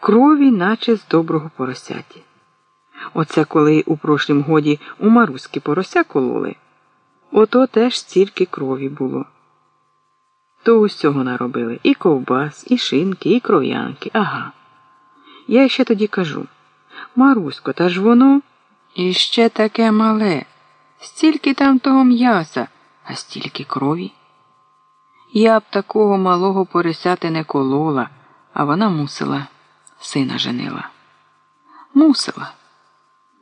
крові, наче з доброго поросяті. Оце коли у прошлім годі у Маруськи порося кололи, ото теж стільки крові було. То усього наробили і ковбас, і шинки, і кров'янки. Ага. Я ще тоді кажу Марусько, та ж воно іще таке мале, стільки там того м'яса, а стільки крові. Я б такого малого поросяти не колола, а вона мусила, сина женила. Мусила.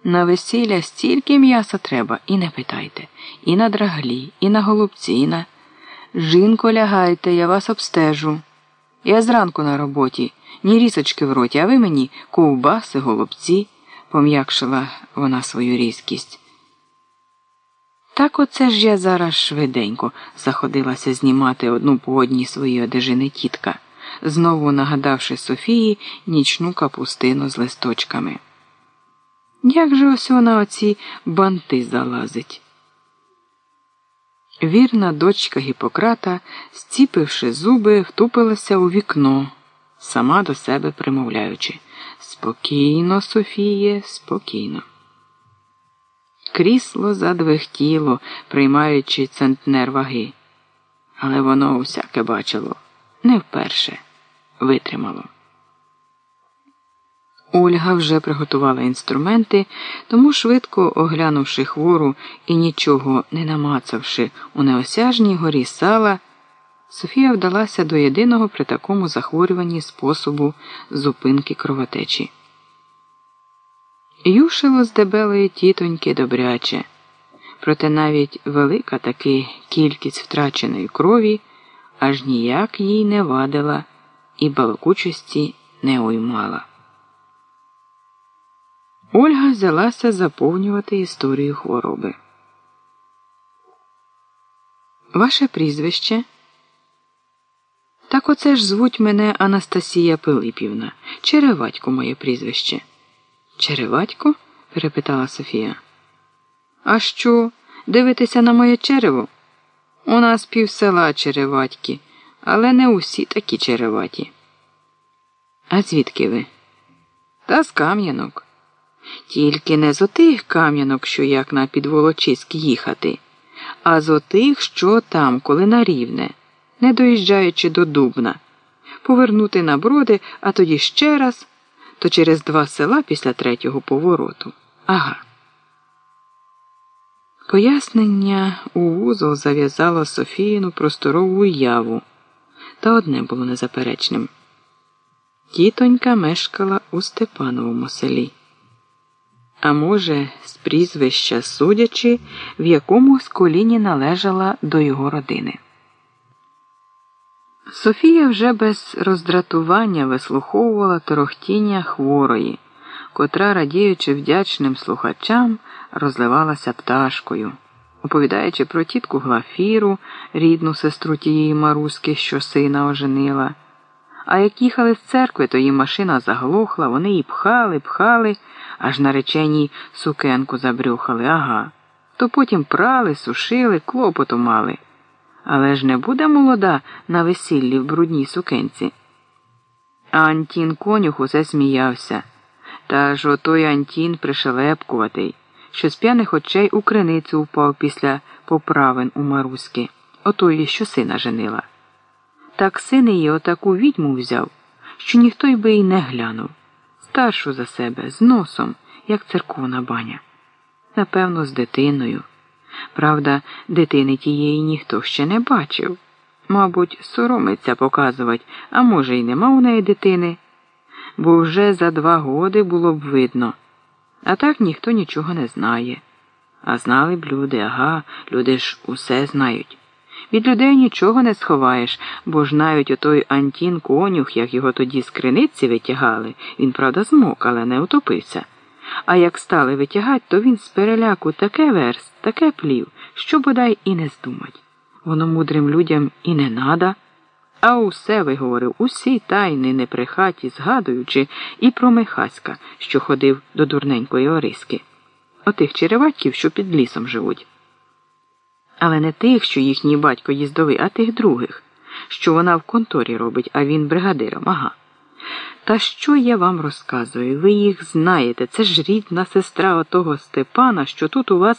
На весілля стільки м'яса треба, і не питайте, і на драглі, і на голубці, і на. Жінко, лягайте, я вас обстежу. Я зранку на роботі, ні рісочки в роті, а ви мені ковбаси, голубці, пом'якшила вона свою різкість. Так оце ж я зараз швиденько заходилася знімати одну по одній свої одежини тітка, знову нагадавши Софії нічну капустину з листочками. Як же ось вона оці банти залазить? Вірна дочка Гіппократа, стіпивши зуби, втупилася у вікно, сама до себе примовляючи Спокійно, Софіє, спокійно. Крісло задвихтіло, приймаючи центнер ваги. Але воно усяке бачило не вперше витримало. Ольга вже приготувала інструменти, тому, швидко оглянувши хвору і нічого не намацавши у неосяжній горі сала, Софія вдалася до єдиного при такому захворюванні способу зупинки кровотечі. Юшило з дебелої тітоньки добряче, проте навіть велика таки кількість втраченої крові аж ніяк їй не вадила і балакучості не уймала. Ольга взялася заповнювати історію хвороби. Ваше прізвище? Так оце ж звуть мене Анастасія Пилипівна. Череватько моє прізвище. Череватько? перепитала Софія. А що, дивитися на моє черево? У нас пів села череватьки, але не усі такі череваті. А звідки ви? Та з Кам'янок. Тільки не з отих кам'янок, що як на підволочиськ їхати, а з отих, що там, коли на рівне, не доїжджаючи до Дубна, повернути на броди, а тоді ще раз, то через два села після третього повороту. Ага. Пояснення у вузол зав'язало Софіїну просторову уяву, та одне було незаперечним. Тітонька мешкала у Степановому селі а може, з прізвища судячи, в якому з коліні належала до його родини. Софія вже без роздратування вислуховувала торохтіння хворої, котра, радіючи вдячним слухачам, розливалася пташкою, оповідаючи про тітку Глафіру, рідну сестру тієї Маруськи, що сина оженила. А як їхали з церкви, то її машина заглохла, вони її пхали, пхали аж нареченій сукенку забрюхали, ага. То потім прали, сушили, клопоту мали. Але ж не буде молода на весіллі в брудній сукенці. А Антін конюх усе сміявся. Та ж отой Антін пришелепкуватий, що з п'яних очей у криницю впав після поправин у Маруськи, отої, що сина женила. Так син її отаку відьму взяв, що ніхто й би й не глянув старшу за себе, з носом, як церковна баня. Напевно, з дитиною. Правда, дитини тієї ніхто ще не бачив. Мабуть, соромиться показувати, а може, й нема у неї дитини, бо вже за два годи було б видно. А так ніхто нічого не знає. А знали б люди, ага, люди ж усе знають. Від людей нічого не сховаєш, бо ж навіть отой Антін конюх, як його тоді з криниці витягали, він, правда, змок, але не утопився. А як стали витягати, то він з переляку таке верст, таке плів, що бодай і не здумать. Воно мудрим людям і не нада. А усе виговорив усі тайни неприхаті, згадуючи, і про Михаська, що ходив до дурненької Ориски, отих череватьків, що під лісом живуть. Але не тих, що їхній батько їздовий, а тих других, що вона в конторі робить, а він бригадиром, ага. Та що я вам розказую? Ви їх знаєте. Це ж рідна сестра отого Степана, що тут у вас